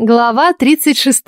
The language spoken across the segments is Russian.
Глава 36.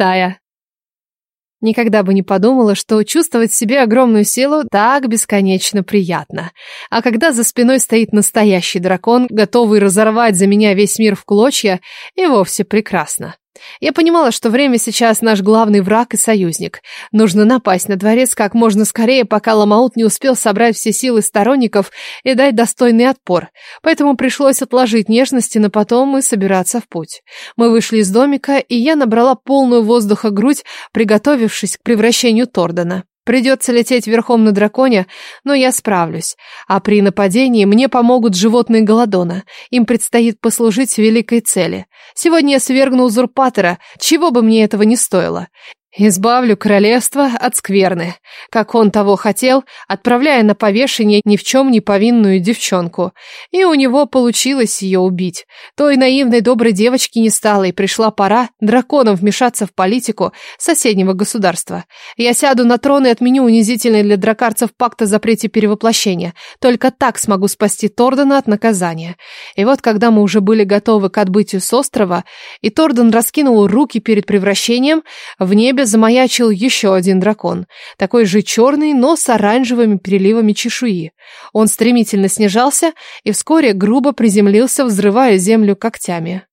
Никогда бы не подумала, что чувствовать в себе огромную силу так бесконечно приятно. А когда за спиной стоит настоящий дракон, готовый разорвать за меня весь мир в клочья, и вовсе прекрасно. Я понимала, что время сейчас наш главный враг и союзник. Нужно напасть на дворец как можно скорее, пока Ламаут не успел собрать все силы сторонников и дать достойный отпор. Поэтому пришлось отложить нежности на потом и собираться в путь. Мы вышли из домика, и я набрала полную воздуха грудь, приготовившись к превращению Тордена. Придется лететь верхом на драконе, но я справлюсь. А при нападении мне помогут животные Голодона. Им предстоит послужить великой цели. Сегодня я свергну узурпатора, чего бы мне этого не стоило. Избавлю королевство от скверны, как он того хотел, отправляя на повешение ни в чем не повинную девчонку. И у него получилось ее убить. Той наивной доброй девочки не стало, и пришла пора драконам вмешаться в политику соседнего государства. Я сяду на трон и отменю унизительный для дракарцев пакт о запрете перевоплощения. Только так смогу спасти Тордена от наказания. И вот, когда мы уже были готовы к отбытию с острова, и Торден раскинул руки перед превращением, в небе небе замаячил еще один дракон, такой же черный, но с оранжевыми переливами чешуи. Он стремительно снижался и вскоре грубо приземлился, взрывая землю когтями.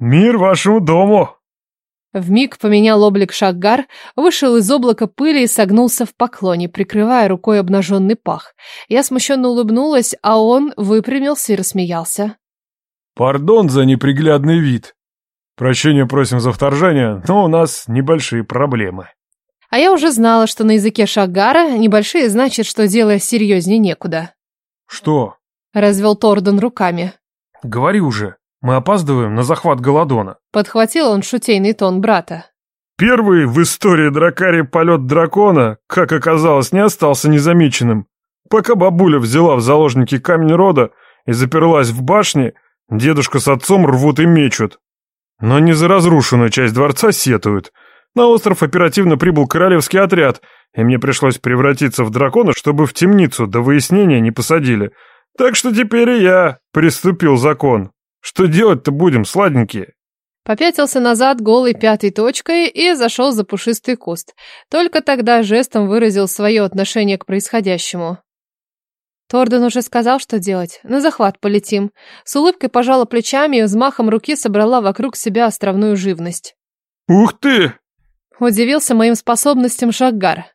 «Мир вашему дому!» Вмиг поменял облик Шаггар, вышел из облака пыли и согнулся в поклоне, прикрывая рукой обнаженный пах. Я смущенно улыбнулась, а он выпрямился и рассмеялся. «Пардон за неприглядный вид. Прощения просим за вторжение, но у нас небольшие проблемы. А я уже знала, что на языке Шагара небольшие значит, что дело серьезнее некуда. Что? Развел Торден руками. Говори уже, мы опаздываем на захват Голодона. Подхватил он шутейный тон брата. Первый в истории дракари полет дракона, как оказалось, не остался незамеченным. Пока бабуля взяла в заложники камень рода и заперлась в башне, дедушка с отцом рвут и мечут. Но не за разрушенную часть дворца сетуют. На остров оперативно прибыл королевский отряд, и мне пришлось превратиться в дракона, чтобы в темницу до выяснения не посадили. Так что теперь и я приступил закон. Что делать-то будем, сладенькие?» Попятился назад голой пятой точкой и зашел за пушистый куст. Только тогда жестом выразил свое отношение к происходящему. Торден уже сказал, что делать. На захват полетим. С улыбкой пожала плечами и взмахом руки собрала вокруг себя островную живность. «Ух ты!» Удивился моим способностям Шаггар.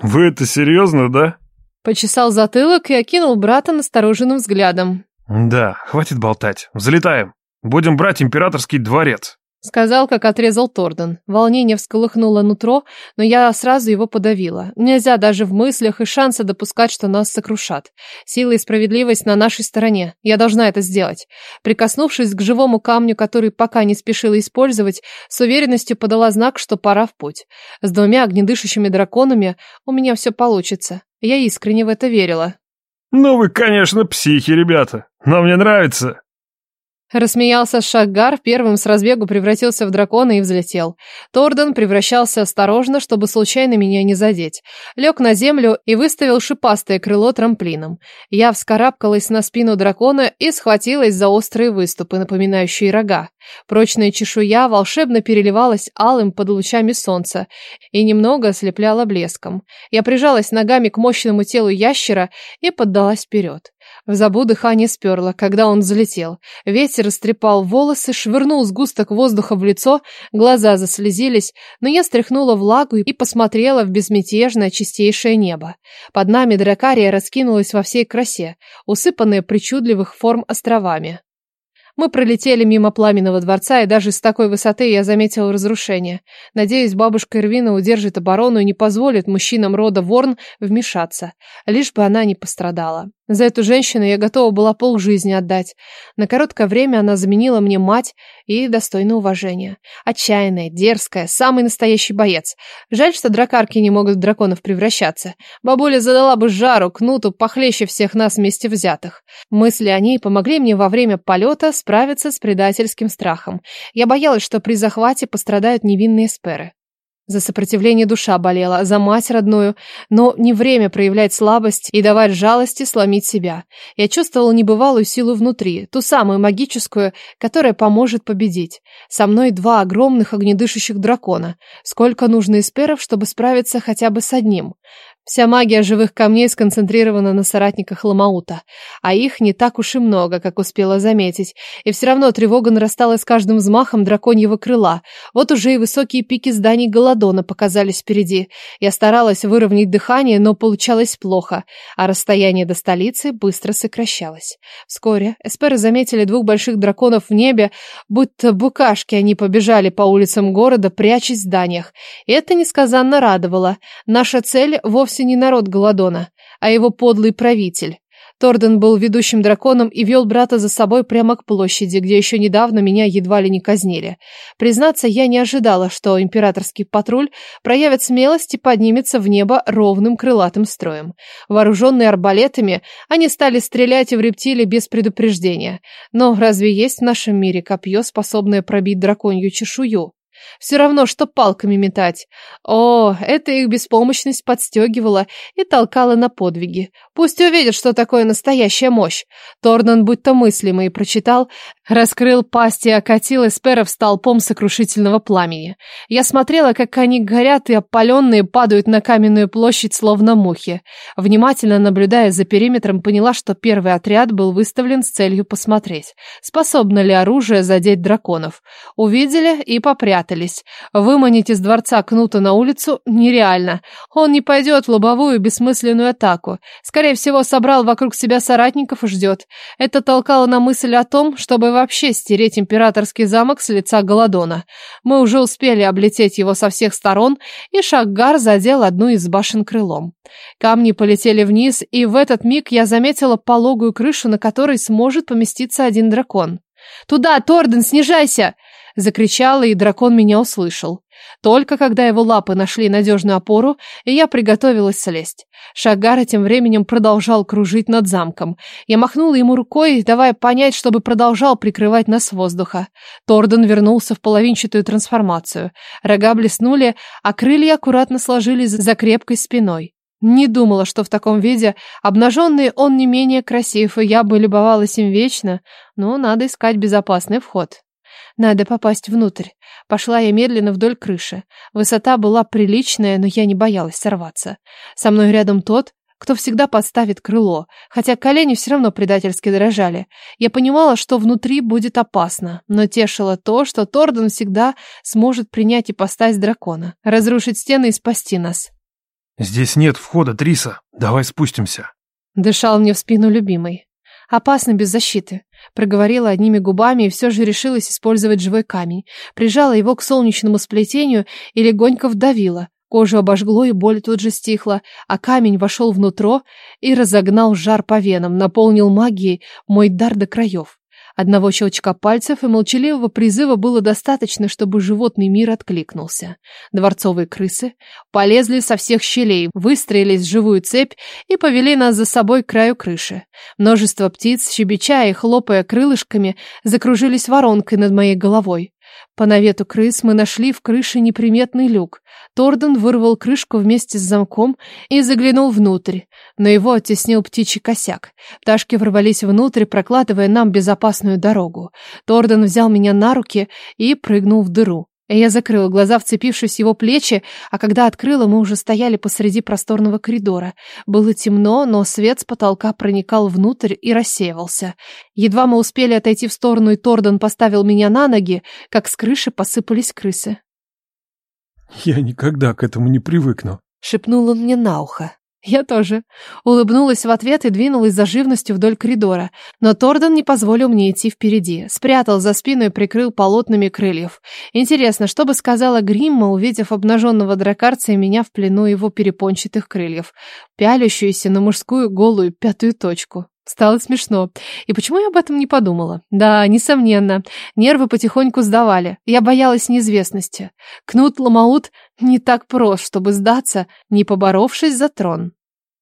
«Вы это серьезно, да?» Почесал затылок и окинул брата настороженным взглядом. «Да, хватит болтать. Взлетаем. Будем брать императорский дворец». Сказал, как отрезал Торден. Волнение всколыхнуло нутро, но я сразу его подавила. Нельзя даже в мыслях и шанса допускать, что нас сокрушат. Сила и справедливость на нашей стороне. Я должна это сделать. Прикоснувшись к живому камню, который пока не спешила использовать, с уверенностью подала знак, что пора в путь. С двумя огнедышащими драконами у меня все получится. Я искренне в это верила. «Ну вы, конечно, психи, ребята. Но мне нравится. Рассмеялся Шаггар, первым с разбегу превратился в дракона и взлетел. Торден превращался осторожно, чтобы случайно меня не задеть. Лег на землю и выставил шипастое крыло трамплином. Я вскарабкалась на спину дракона и схватилась за острые выступы, напоминающие рога. Прочная чешуя волшебно переливалась алым под лучами солнца и немного ослепляла блеском. Я прижалась ногами к мощному телу ящера и поддалась вперед. В забу дыхание сперло, когда он взлетел. Ветер растрепал волосы, швырнул сгусток воздуха в лицо, глаза заслезились, но я стряхнула влагу и посмотрела в безмятежное чистейшее небо. Под нами дракария раскинулась во всей красе, усыпанная причудливых форм островами. Мы пролетели мимо пламенного дворца, и даже с такой высоты я заметил разрушение. Надеюсь, бабушка Ирвина удержит оборону и не позволит мужчинам рода Ворн вмешаться, лишь бы она не пострадала. За эту женщину я готова была полжизни отдать. На короткое время она заменила мне мать и достойное уважения. Отчаянная, дерзкая, самый настоящий боец. Жаль, что дракарки не могут в драконов превращаться. Бабуля задала бы жару, кнуту, похлеще всех нас вместе взятых. Мысли о ней помогли мне во время полета справиться с предательским страхом. Я боялась, что при захвате пострадают невинные сперы. За сопротивление душа болела, за мать родную, но не время проявлять слабость и давать жалости сломить себя. Я чувствовала небывалую силу внутри, ту самую магическую, которая поможет победить. Со мной два огромных огнедышащих дракона. Сколько нужно эсперов, чтобы справиться хотя бы с одним? Вся магия живых камней сконцентрирована на соратниках Ламаута, а их не так уж и много, как успела заметить, и все равно тревога нарастала с каждым взмахом драконьего крыла. Вот уже и высокие пики зданий Голодона показались впереди. Я старалась выровнять дыхание, но получалось плохо, а расстояние до столицы быстро сокращалось. Вскоре эсперы заметили двух больших драконов в небе, будто букашки они побежали по улицам города, прячась в зданиях. И это несказанно радовало. Наша цель вовсе вовсе не народ Голодона, а его подлый правитель. Торден был ведущим драконом и вел брата за собой прямо к площади, где еще недавно меня едва ли не казнили. Признаться, я не ожидала, что императорский патруль проявит смелость и поднимется в небо ровным крылатым строем. Вооруженные арбалетами, они стали стрелять в рептилий без предупреждения. Но разве есть в нашем мире копье, способное пробить драконью чешую? Все равно, что палками метать. О, это их беспомощность подстегивала и толкала на подвиги. Пусть увидят, что такое настоящая мощь. Торнан будто мыслимый прочитал, раскрыл пасть и окатил эсперов столпом сокрушительного пламени. Я смотрела, как они горят и опаленные падают на каменную площадь, словно мухи. Внимательно наблюдая за периметром, поняла, что первый отряд был выставлен с целью посмотреть, способно ли оружие задеть драконов. Увидели и попрятали спрятались. Выманить из дворца Кнута на улицу нереально. Он не пойдет в лобовую бессмысленную атаку. Скорее всего, собрал вокруг себя соратников и ждет. Это толкало на мысль о том, чтобы вообще стереть императорский замок с лица Голодона. Мы уже успели облететь его со всех сторон, и Шаггар задел одну из башен крылом. Камни полетели вниз, и в этот миг я заметила пологую крышу, на которой сможет поместиться один дракон. «Туда, Торден, снижайся!» Закричала, и дракон меня услышал. Только когда его лапы нашли надежную опору, и я приготовилась слезть. Шагара тем временем продолжал кружить над замком. Я махнула ему рукой, давая понять, чтобы продолжал прикрывать нас воздуха. Торден вернулся в половинчатую трансформацию. Рога блеснули, а крылья аккуратно сложились за крепкой спиной. Не думала, что в таком виде обнаженный он не менее красив, и я бы любовалась им вечно, но надо искать безопасный вход. Надо попасть внутрь. Пошла я медленно вдоль крыши. Высота была приличная, но я не боялась сорваться. Со мной рядом тот, кто всегда подставит крыло, хотя колени все равно предательски дрожали. Я понимала, что внутри будет опасно, но тешило то, что Торден всегда сможет принять и постать дракона, разрушить стены и спасти нас. «Здесь нет входа, Триса. Давай спустимся». Дышал мне в спину любимый. Опасно без защиты. Проговорила одними губами и все же решилась использовать живой камень. Прижала его к солнечному сплетению и легонько вдавила. Кожу обожгло, и боль тут же стихла, а камень вошел внутрь и разогнал жар по венам, наполнил магией мой дар до краев. Одного щелчка пальцев и молчаливого призыва было достаточно, чтобы животный мир откликнулся. Дворцовые крысы полезли со всех щелей, выстроились в живую цепь и повели нас за собой к краю крыши. Множество птиц, щебеча и хлопая крылышками, закружились воронкой над моей головой. По навету крыс мы нашли в крыше неприметный люк. Торден вырвал крышку вместе с замком и заглянул внутрь, но его оттеснил птичий косяк. Пташки ворвались внутрь, прокладывая нам безопасную дорогу. Торден взял меня на руки и прыгнул в дыру. Я закрыла глаза, вцепившись в его плечи, а когда открыла, мы уже стояли посреди просторного коридора. Было темно, но свет с потолка проникал внутрь и рассеивался. Едва мы успели отойти в сторону, и Торден поставил меня на ноги, как с крыши посыпались крысы. «Я никогда к этому не привыкну», — шепнул он мне на ухо. Я тоже. Улыбнулась в ответ и двинулась за живностью вдоль коридора. Но Торден не позволил мне идти впереди. Спрятал за спину и прикрыл полотнами крыльев. Интересно, что бы сказала Гримма, увидев обнаженного дракарца и меня в плену его перепончатых крыльев, пялящуюся на мужскую голую пятую точку. Стало смешно. И почему я об этом не подумала? Да, несомненно, нервы потихоньку сдавали. Я боялась неизвестности. Кнут Ламаут не так прост, чтобы сдаться, не поборовшись за трон.